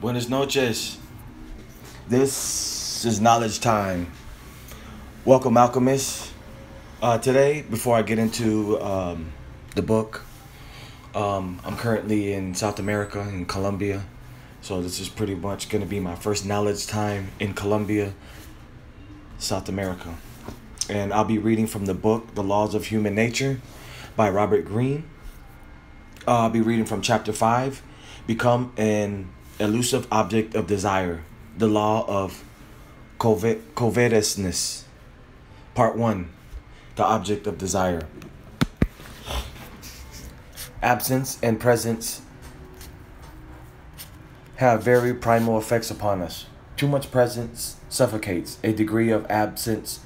Buenas noches. This is knowledge time. Welcome, alchemists. Uh, today, before I get into um, the book, um, I'm currently in South America, in Colombia. So this is pretty much going to be my first knowledge time in Colombia, South America. And I'll be reading from the book, The Laws of Human Nature by Robert Greene. Uh, I'll be reading from chapter 5, Become an Elusive Object of Desire, The Law of Covetousness. Part 1, The Object of Desire. Absence and presence have very primal effects upon us. Too much presence suffocates. A degree of absence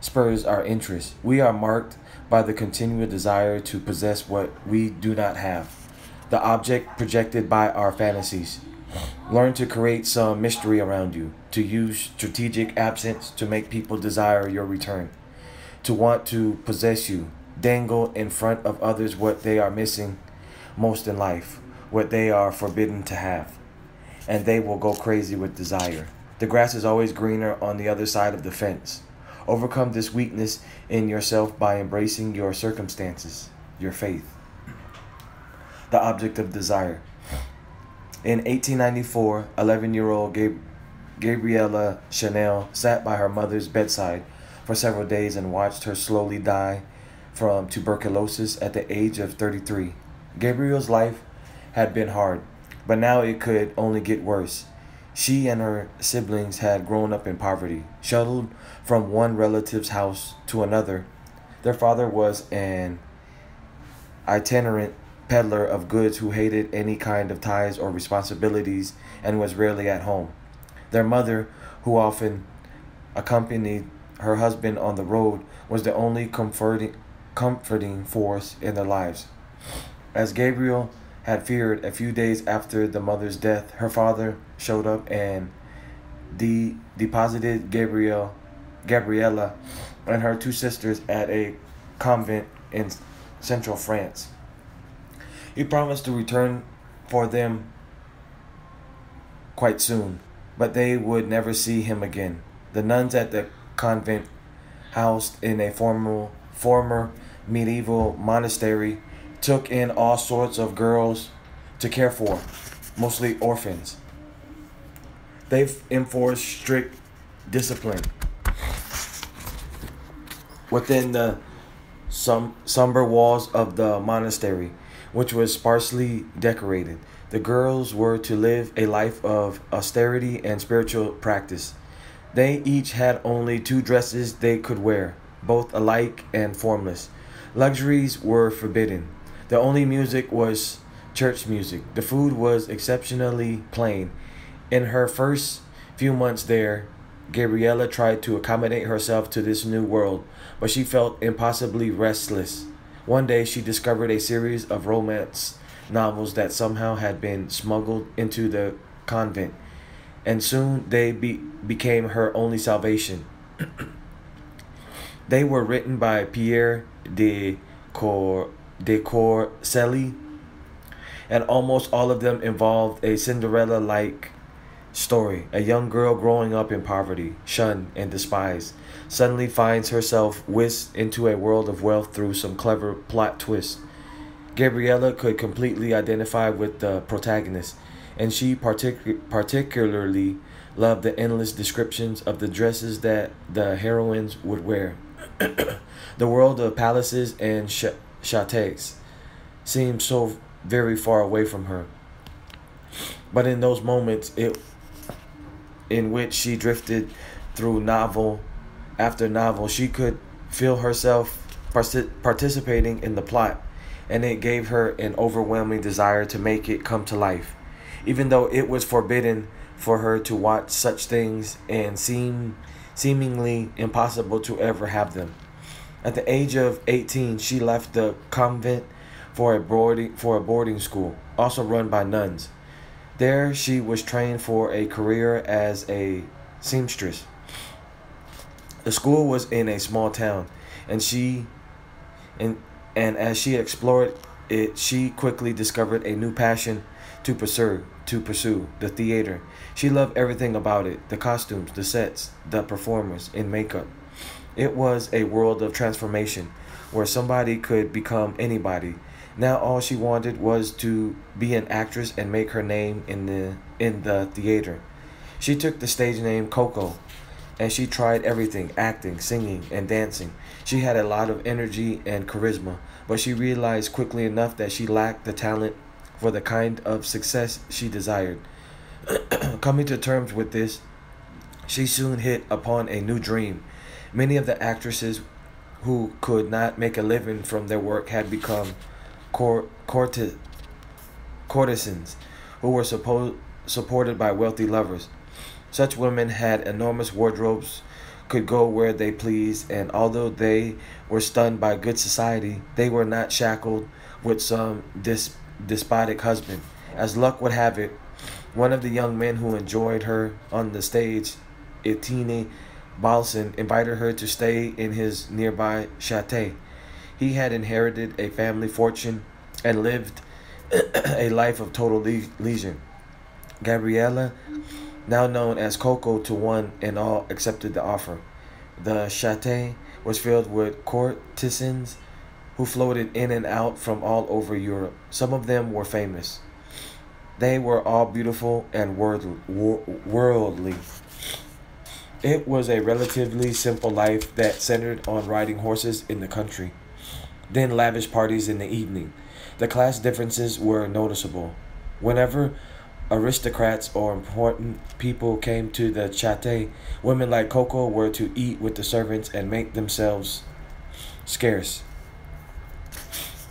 spurs our interest. We are marked by the continual desire to possess what we do not have, the object projected by our fantasies. Learn to create some mystery around you, to use strategic absence to make people desire your return, to want to possess you, dangle in front of others what they are missing most in life, what they are forbidden to have and they will go crazy with desire. The grass is always greener on the other side of the fence. Overcome this weakness in yourself by embracing your circumstances, your faith. The object of desire. In 1894, 11 year old Gab- Gabriella Chanel sat by her mother's bedside for several days and watched her slowly die from tuberculosis at the age of 33. Gabrielle's life had been hard but now it could only get worse. She and her siblings had grown up in poverty, shuttled from one relative's house to another. Their father was an itinerant peddler of goods who hated any kind of ties or responsibilities and was rarely at home. Their mother, who often accompanied her husband on the road, was the only comforting, comforting force in their lives. As Gabriel had feared a few days after the mother's death, her father showed up and de- deposited Gabriel, Gabriella and her two sisters at a convent in central France. He promised to return for them quite soon, but they would never see him again. The nuns at the convent, housed in a formal, former medieval monastery, took in all sorts of girls to care for, mostly orphans. They've enforced strict discipline within the somber walls of the monastery, which was sparsely decorated. The girls were to live a life of austerity and spiritual practice. They each had only two dresses they could wear, both alike and formless. Luxuries were forbidden. The only music was church music. The food was exceptionally plain. In her first few months there, Gabriella tried to accommodate herself to this new world, but she felt impossibly restless. One day she discovered a series of romance novels that somehow had been smuggled into the convent, and soon they be- became her only salvation. they were written by Pierre de Cor de Courcelles, and almost all of them involved a Cinderella like story. A young girl growing up in poverty, shunned and despised, suddenly finds herself whisked into a world of wealth through some clever plot twist. Gabriella could completely identify with the protagonist, and she partic- particularly loved the endless descriptions of the dresses that the heroines would wear. the world of palaces and sh- Chatex seemed so very far away from her. But in those moments, it in which she drifted through novel after novel, she could feel herself participating in the plot, and it gave her an overwhelming desire to make it come to life, even though it was forbidden for her to watch such things and seem seemingly impossible to ever have them. At the age of 18, she left the convent for a boarding for a boarding school, also run by nuns. There, she was trained for a career as a seamstress. The school was in a small town, and she and and as she explored it, she quickly discovered a new passion to pursue, to pursue the theater. She loved everything about it the costumes, the sets, the performers and makeup. It was a world of transformation where somebody could become anybody. Now all she wanted was to be an actress and make her name in the in the theater. She took the stage name Coco and she tried everything acting, singing, and dancing. She had a lot of energy and charisma, but she realized quickly enough that she lacked the talent for the kind of success she desired. Coming to terms with this, she soon hit upon a new dream. Many of the actresses who could not make a living from their work had become court, courtesans who were supposed supported by wealthy lovers. Such women had enormous wardrobes, could go where they pleased, and although they were stunned by good society, they were not shackled with some dis- despotic husband. As luck would have it, one of the young men who enjoyed her on the stage, Etienne Balsan, invited her to stay in his nearby chateau. He had inherited a family fortune and lived a life of total le- leisure. Gabriella, now known as Coco to one and all, accepted the offer. The chateau was filled with courtesans who floated in and out from all over Europe. Some of them were famous. They were all beautiful and worldly. It was a relatively simple life that centered on riding horses in the country, then lavish parties in the evening. The class differences were noticeable. Whenever aristocrats or important people came to the chateau, women like Coco were to eat with the servants and make themselves scarce.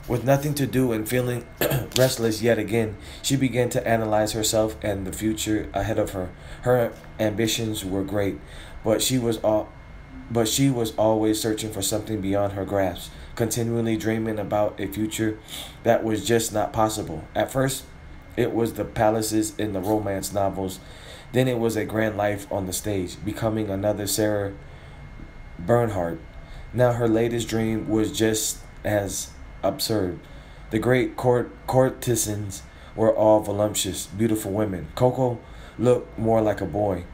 With nothing to do and feeling restless yet again, she began to analyze herself and the future ahead of her. Her ambitions were great, but she was all but she was always searching for something beyond her grasp, continually dreaming about a future that was just not possible. At first, it was the palaces in the romance novels. Then it was a grand life on the stage, becoming another Sarah Bernhardt. Now her latest dream was just as absurd. The great court courtesans were all voluptuous, beautiful women. Coco looked more like a boy.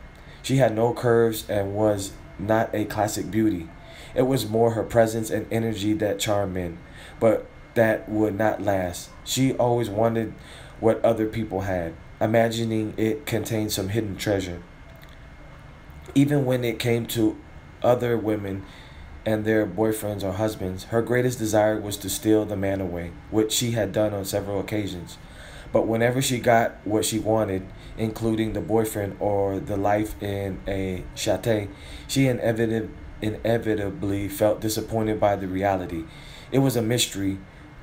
She had no curves and was not a classic beauty. It was more her presence and energy that charmed men, but that would not last. She always wanted what other people had, imagining it contained some hidden treasure. Even when it came to other women, and their boyfriends or husbands, her greatest desire was to steal the man away, which she had done on several occasions. But whenever she got what she wanted, including the boyfriend or the life in a chateau, she inevitably, inevitably felt disappointed by the reality. It was a mystery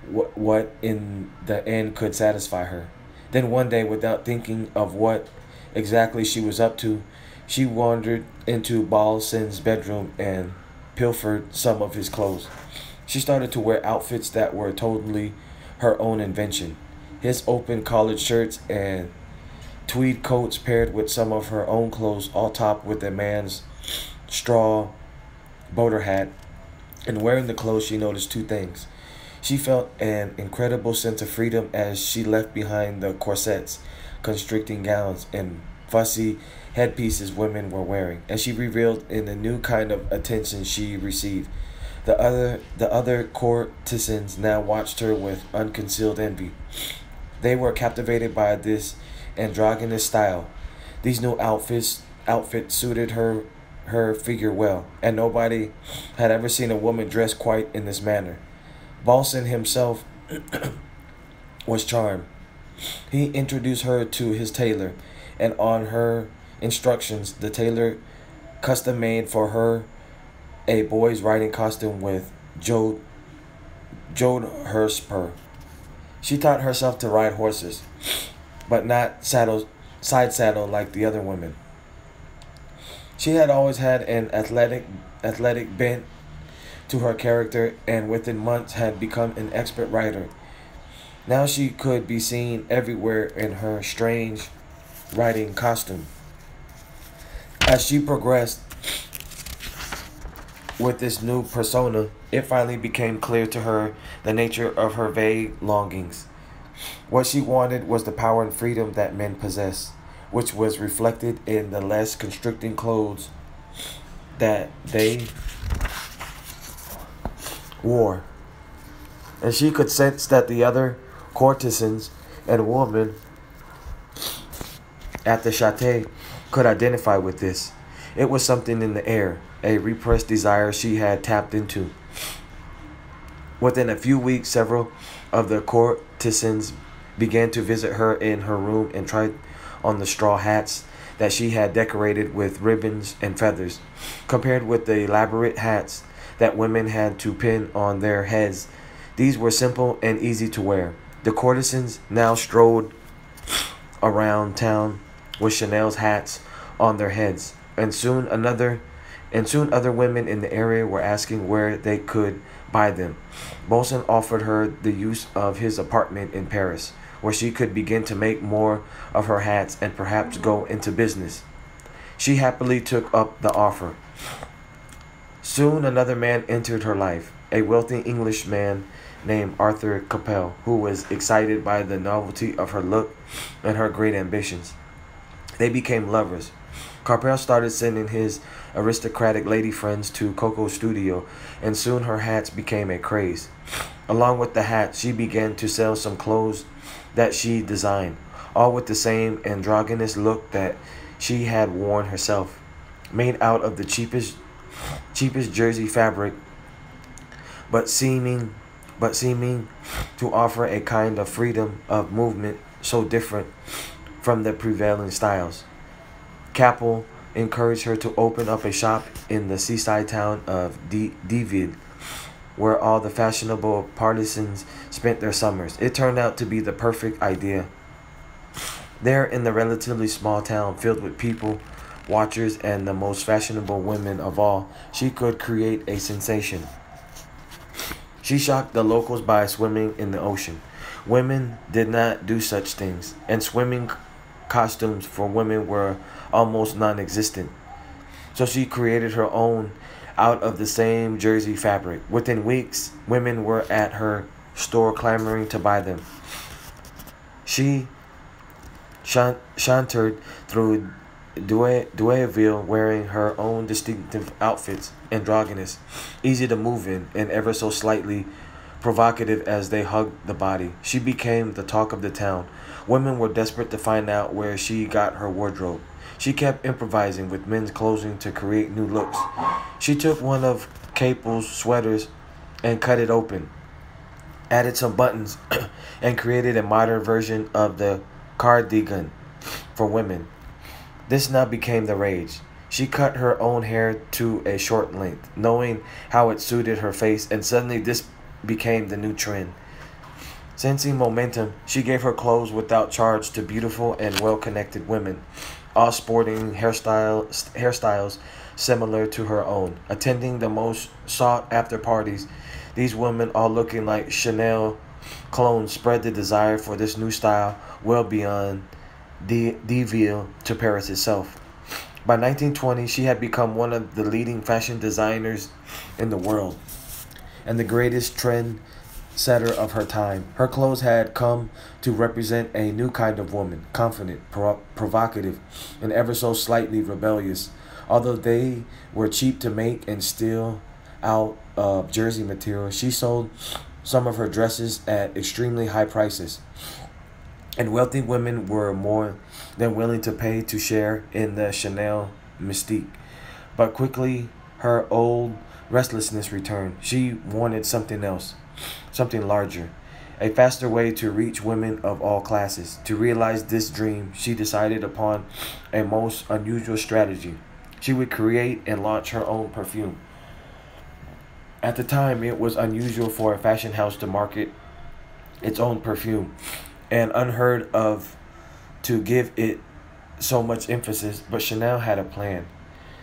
what, what in the end could satisfy her. Then one day, without thinking of what exactly she was up to, she wandered into Balsan's bedroom and pilfered some of his clothes. She started to wear outfits that were totally her own invention. His open collared shirts and tweed coats paired with some of her own clothes, all topped with a man's straw boater hat. And wearing the clothes, she noticed two things. She felt an incredible sense of freedom as she left behind the corsets, constricting gowns, and fussy headpieces women were wearing, and she reveled in the new kind of attention she received. The other the other courtesans now watched her with unconcealed envy. They were captivated by this androgynous style. These new outfits outfit suited her her figure well, and nobody had ever seen a woman dressed quite in this manner. Balsan himself was charmed. He introduced her to his tailor, and on her instructions, the tailor custom made for her a boy's riding costume with Jode, Jode Herspur. She taught herself to ride horses, but not saddle, side saddle like the other women. She had always had an athletic, athletic bent to her character, and within months had become an expert rider. Now she could be seen everywhere in her strange riding costume. As she progressed with this new persona, it finally became clear to her the nature of her vague longings. What she wanted was the power and freedom that men possess, which was reflected in the less constricting clothes that they wore. And she could sense that the other courtesans and women at the château could identify with this. It was something in the air, a repressed desire she had tapped into. Within a few weeks, several of the courtesans began to visit her in her room and tried on the straw hats that she had decorated with ribbons and feathers. Compared with the elaborate hats that women had to pin on their heads, these were simple and easy to wear. The courtesans now strolled around town with Chanel's hats on their heads, and soon another and soon other women in the area were asking where they could buy them. Balsan offered her the use of his apartment in Paris, where she could begin to make more of her hats and perhaps go into business. She happily took up the offer. Soon another man entered her life, a wealthy Englishman named Arthur Capel, who was excited by the novelty of her look and her great ambitions. They became lovers. Capel started sending his aristocratic lady friends to Coco's studio, and soon her hats became a craze. Along with the hats, she began to sell some clothes that she designed, all with the same androgynous look that she had worn herself, made out of the cheapest cheapest jersey fabric, but seeming but seeming to offer a kind of freedom of movement so different from the prevailing styles. Capel encouraged her to open up a shop in the seaside town of D- Deauville, where all the fashionable partisans spent their summers. It turned out to be the perfect idea. There, in the relatively small town filled with people, watchers, and the most fashionable women of all, she could create a sensation. She shocked the locals by swimming in the ocean. Women did not do such things, and swimming costumes for women were almost non existent. So she created her own out of the same jersey fabric. Within weeks, women were at her store clamoring to buy them. She chantered through Deauville wearing her own distinctive outfits, androgynous, easy to move in, and ever so slightly provocative as they hugged the body. She became the talk of the town. Women were desperate to find out where she got her wardrobe. She kept improvising with men's clothing to create new looks. She took one of Capel's sweaters and cut it open, added some buttons, and created a modern version of the cardigan for women. This now became the rage. She cut her own hair to a short length, knowing how it suited her face, and suddenly this became the new trend. Sensing momentum, she gave her clothes without charge to beautiful and well connected women, all sporting hairstyle, hairstyles similar to her own. Attending the most sought after parties, these women, all looking like Chanel clones, spread the desire for this new style well beyond Deauville to Paris itself. By 1920, she had become one of the leading fashion designers in the world and the greatest trend setter of her time. Her clothes had come to represent a new kind of woman, confident, pro- provocative, and ever so slightly rebellious. Although they were cheap to make and still out of jersey material, she sold some of her dresses at extremely high prices and wealthy women were more than willing to pay to share in the Chanel mystique. But quickly, her old restlessness returned. She wanted something else, something larger, a faster way to reach women of all classes. To realize this dream, she decided upon a most unusual strategy. She would create and launch her own perfume. At the time, it was unusual for a fashion house to market its own perfume and unheard of to give it so much emphasis, but Chanel had a plan.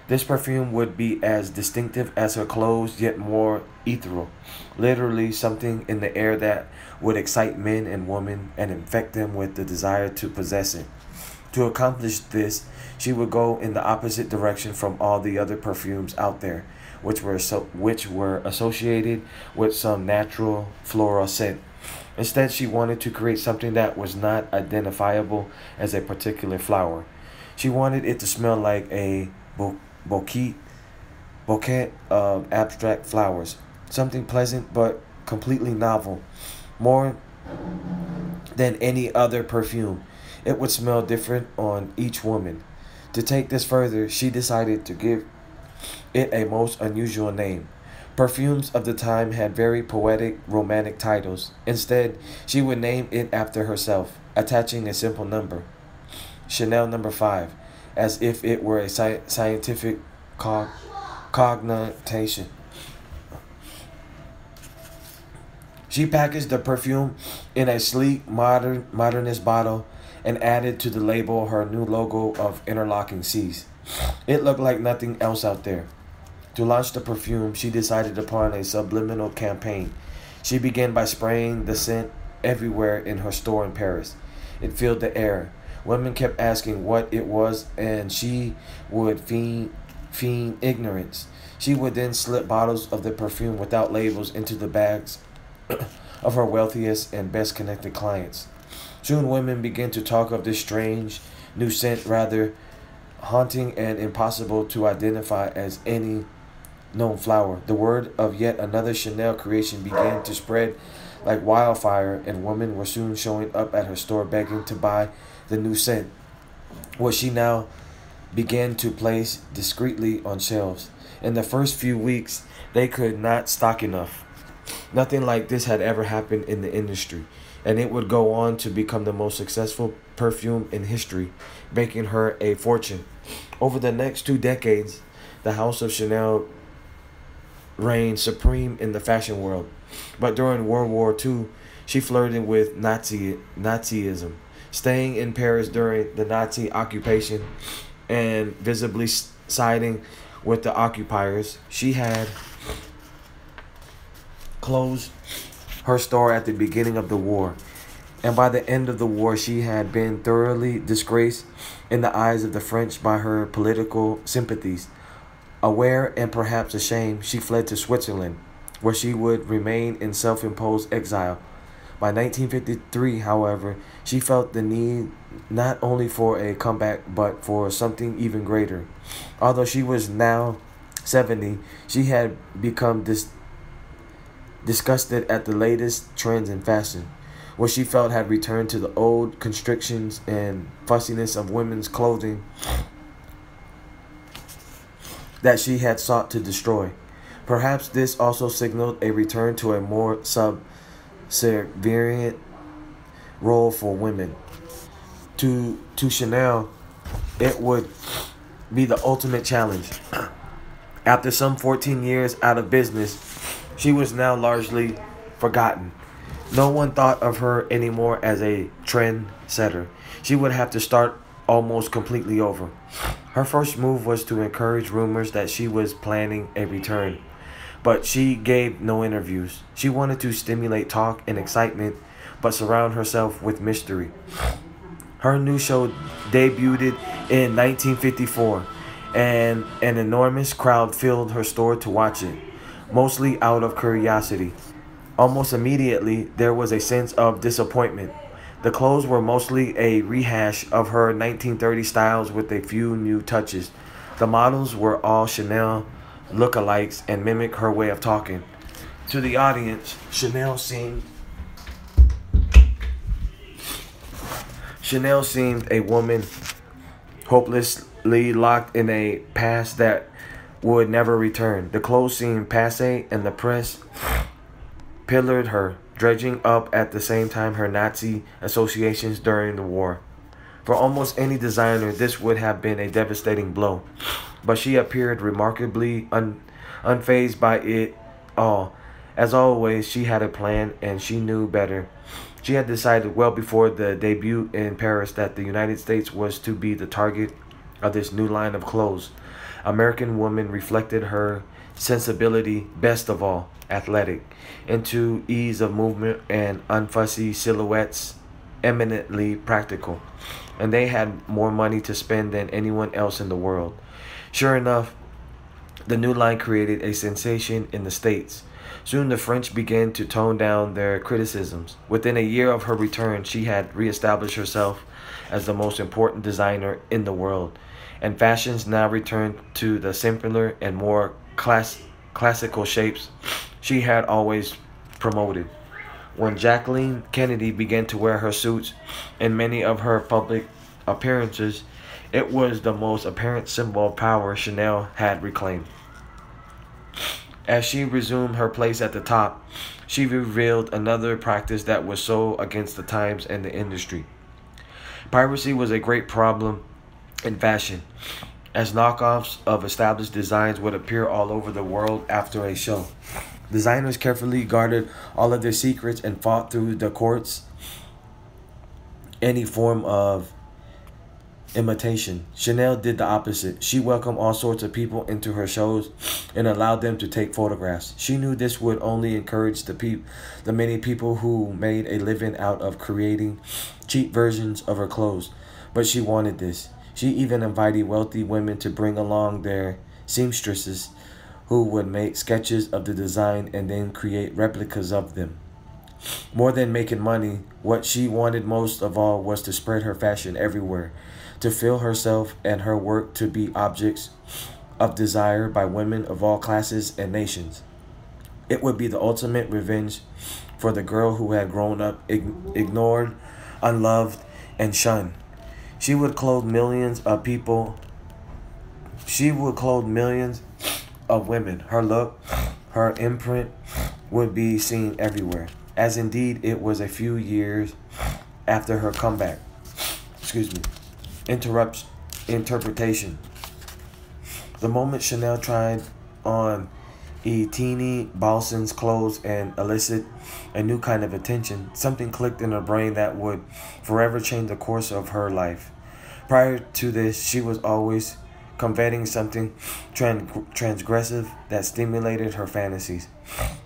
This perfume would be as distinctive as her clothes, yet more ethereal. Literally, something in the air that would excite men and women and infect them with the desire to possess it. To accomplish this, she would go in the opposite direction from all the other perfumes out there, which were so, which were associated with some natural floral scent. Instead, she wanted to create something that was not identifiable as a particular flower. She wanted it to smell like a bouquet, bouquet of abstract flowers, something pleasant but completely novel, more than any other perfume. It would smell different on each woman. To take this further, she decided to give it a most unusual name. Perfumes of the time had very poetic, romantic titles. Instead, she would name it after herself, attaching a simple number. Chanel number 5, as if it were a sci- scientific cog-. She packaged the perfume in a sleek, modern, modernist bottle and added to the label her new logo of interlocking C's. It looked like nothing else out there. To launch the perfume, she decided upon a subliminal campaign. She began by spraying the scent everywhere in her store in Paris. It filled the air. Women kept asking what it was, and she would feign, ignorance. She would then slip bottles of the perfume without labels into the bags of her wealthiest and best connected clients. Soon women began to talk of this strange new scent, rather haunting and impossible to identify as any known flower. The word of yet another Chanel creation began to spread like wildfire, and women were soon showing up at her store begging to buy the new scent, which she now began to place discreetly on shelves. In the first few weeks, they could not stock enough. Nothing like this had ever happened in the industry, and it would go on to become the most successful perfume in history, making her a fortune. Over the next two decades, the House of Chanel reigned supreme in the fashion world. But during World War II, she flirted with Nazi Nazism, staying in Paris during the Nazi occupation and visibly siding with the occupiers. She had closed her store at the beginning of the war. And by the end of the war, she had been thoroughly disgraced in the eyes of the French by her political sympathies. Aware and perhaps ashamed, she fled to Switzerland, where she would remain in self imposed exile. By 1953, however, she felt the need not only for a comeback but for something even greater. Although she was now 70, she had become dis- disgusted at the latest trends in fashion, what she felt had returned to the old constrictions and fussiness of women's clothing that she had sought to destroy. Perhaps this also signaled a return to a more subservient role for women. To to Chanel, it would be the ultimate challenge. After some 14 years out of business, she was now largely forgotten. No one thought of her anymore as a trendsetter. She would have to start almost completely over. Her first move was to encourage rumors that she was planning a return, but she gave no interviews. She wanted to stimulate talk and excitement, but surround herself with mystery. Her new show debuted in 1954, and an enormous crowd filled her store to watch it, mostly out of curiosity. Almost immediately, there was a sense of disappointment. The clothes were mostly a rehash of her 1930 styles with a few new touches. The models were all Chanel lookalikes and mimic her way of talking. To the audience, Chanel seemed Chanel seemed a woman hopelessly locked in a past that would never return. The clothes seemed passe and the press pillared her dredging up at the same time her Nazi associations during the war. For almost any designer, this would have been a devastating blow, but she appeared remarkably un- unfazed by it all. As always, she had a plan and she knew better. She had decided well before the debut in Paris that the United States was to be the target of this new line of clothes. American woman reflected her sensibility best of all athletic, into ease of movement and unfussy silhouettes, eminently practical. And they had more money to spend than anyone else in the world. Sure enough, The new line created a sensation in the States. Soon the French began to tone down their criticisms. Within a year of her return, she had reestablished herself as the most important designer in the world, and fashions now returned to the simpler and more class- classical shapes she had always promoted. When Jacqueline Kennedy began to wear her suits in many of her public appearances, it was the most apparent symbol of power Chanel had reclaimed. As she resumed her place at the top, she revealed another practice that was so against the times and the industry. Piracy was a great problem in fashion, as knockoffs of established designs would appear all over the world after a show. Designers carefully guarded all of their secrets and fought through the courts any form of imitation. Chanel did the opposite. She welcomed all sorts of people into her shows and allowed them to take photographs. She knew this would only encourage the peop- the many people who made a living out of creating cheap versions of her clothes. But she wanted this. She even invited wealthy women to bring along their seamstresses who would make sketches of the design and then create replicas of them. More than making money, what she wanted most of all was to spread her fashion everywhere to feel herself and her work to be objects of desire by women of all classes and nations. It would be the ultimate revenge for the girl who had grown up ignored, unloved, and shunned. She would clothe millions of people. She would clothe millions of women. Her look, her imprint would be seen everywhere, as indeed it was a few years after her comeback. Excuse me interrupts interpretation. The moment Chanel tried on Etienne Balsan's clothes and elicit a new kind of attention, something clicked in her brain that would forever change the course of her life. Prior to this, she was always conveying something trans- transgressive that stimulated her fantasies.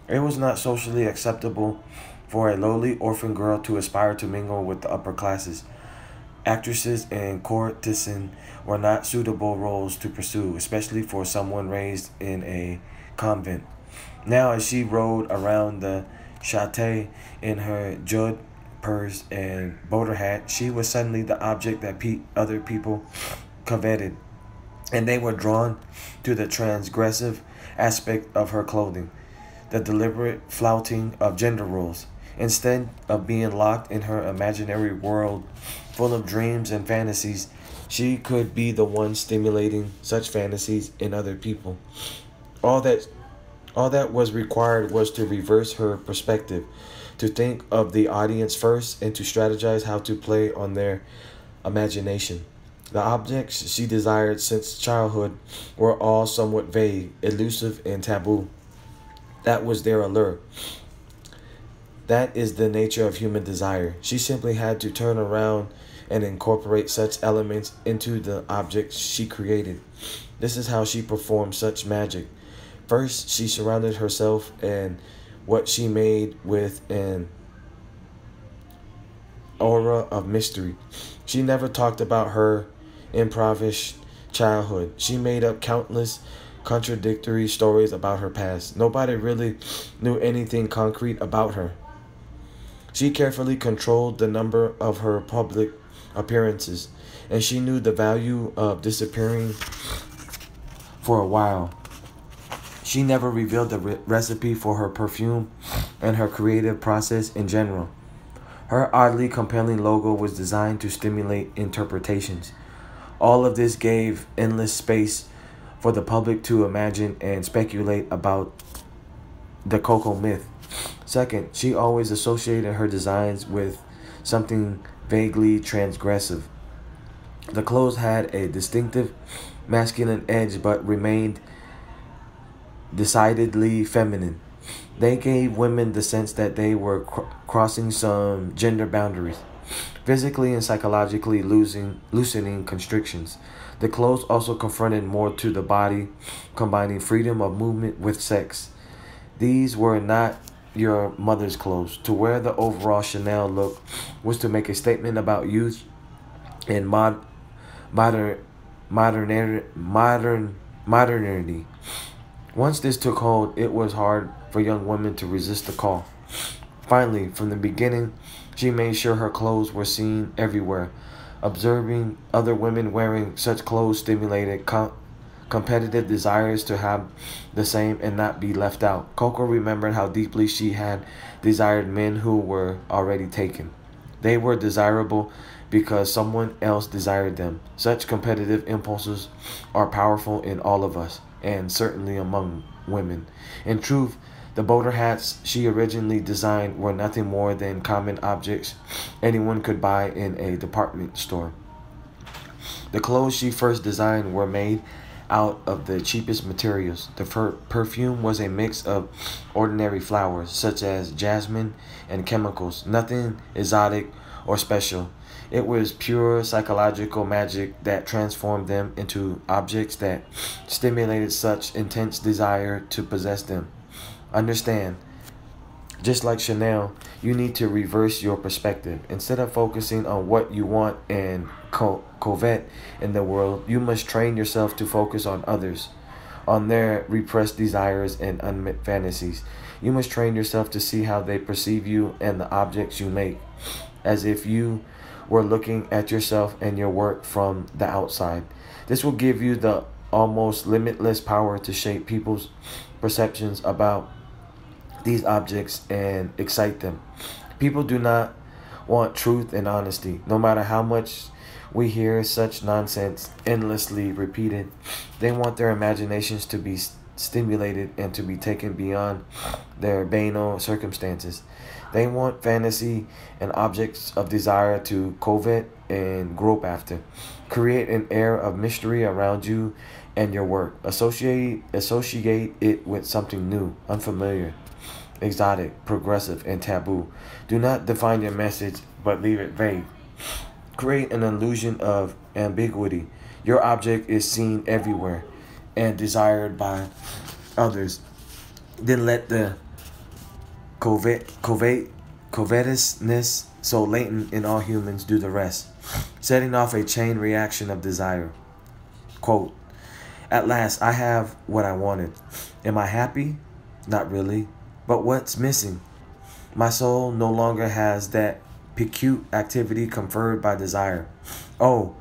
It was not socially acceptable for a lowly orphan girl to aspire to mingle with the upper classes. Actresses and courtesans were not suitable roles to pursue, especially for someone raised in a convent. Now, as she rode around the château in her jeweled purse and bowler hat, she was suddenly the object that pe- other people coveted, and they were drawn to the transgressive aspect of her clothing, the deliberate flouting of gender roles. Instead of being locked in her imaginary world full of dreams and fantasies, she could be the one stimulating such fantasies in other people. All that all that was required was to reverse her perspective, to think of the audience first and to strategize how to play on their imagination. The objects she desired since childhood were all somewhat vague, elusive, and taboo. That was their allure. That is the nature of human desire. She simply had to turn around and incorporate such elements into the objects she created. This is how she performed such magic. First, she surrounded herself and what she made with an aura of mystery. She never talked about her impoverished childhood. She made up countless contradictory stories about her past. Nobody really knew anything concrete about her. She carefully controlled the number of her public appearances, and she knew the value of disappearing for a while. She never revealed the re- recipe for her perfume and her creative process in general. Her oddly compelling logo was designed to stimulate interpretations. All of this gave endless space for the public to imagine and speculate about the Coco myth. Second, she always associated her designs with something vaguely transgressive. The clothes had a distinctive masculine edge but remained decidedly feminine. They gave women the sense that they were cr- crossing some gender boundaries, physically and psychologically losing, loosening constrictions. The clothes also confronted more to the body, combining freedom of movement with sex. These were not your mother's clothes. To wear the overall Chanel look was to make a statement about youth and mod, modern, modern, modern, modernity. Once this took hold, it was hard for young women to resist the call. Finally, from the beginning, she made sure her clothes were seen everywhere. Observing other women wearing such clothes stimulated com- competitive desires to have the same and not be left out. Coco remembered how deeply she had desired men who were already taken. They were desirable because someone else desired them. Such competitive impulses are powerful in all of us, and certainly among women. In truth, the boater hats she originally designed were nothing more than common objects anyone could buy in a department store. The clothes she first designed were made out of the cheapest materials. The perfume was a mix of ordinary flowers, such as jasmine and chemicals, nothing exotic or special. It was pure psychological magic that transformed them into objects that stimulated such intense desire to possess them. Understand, just like Chanel, you need to reverse your perspective. Instead of focusing on what you want and co- covet in the world, you must train yourself to focus on others, on their repressed desires and unmet fantasies. You must train yourself to see how they perceive you and the objects you make, as if you were looking at yourself and your work from the outside. This will give you the almost limitless power to shape people's perceptions about these objects and excite them. People do not want truth and honesty, no matter how much we hear such nonsense endlessly repeated. They want their imaginations to be stimulated and to be taken beyond their banal circumstances. They want fantasy and objects of desire to covet and grope after. Create an air of mystery around you and your work. Associate associate it with something new, unfamiliar, exotic, progressive, and taboo. Do not define your message, but leave it vague. Create an illusion of ambiguity. Your object is seen everywhere and desired by others. Then let the covet, covet, covetousness so latent in all humans do the rest, setting off a chain reaction of desire. Quote, At last, I have what I wanted. Am I happy? Not really. But what's missing? My soul no longer has that pecute activity conferred by desire. Oh,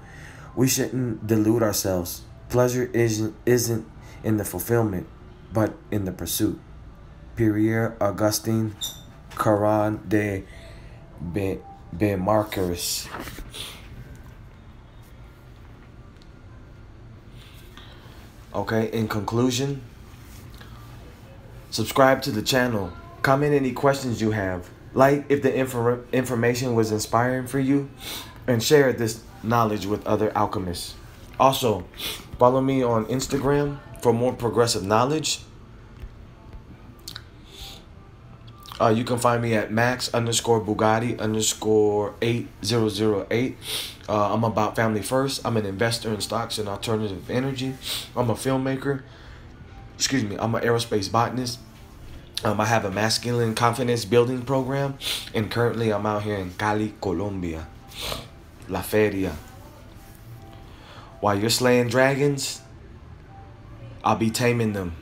we shouldn't delude ourselves. Pleasure isn't, isn't in the fulfillment, but in the pursuit. Pierre Augustine Caron de Bemarquez. Okay, in conclusion, subscribe to the channel. Comment any questions you have. Like if the infor- information was inspiring for you, and share this knowledge with other alchemists. Also, follow me on Instagram for more progressive knowledge Uh, you can find me at max underscore Bugatti underscore 8008. Uh, I'm about family first. I'm an investor in stocks and alternative energy. I'm a filmmaker. Excuse me. I'm an aerospace botanist. Um, I have a masculine confidence building program. And currently I'm out here in Cali, Colombia. La Feria. While you're slaying dragons, I'll be taming them.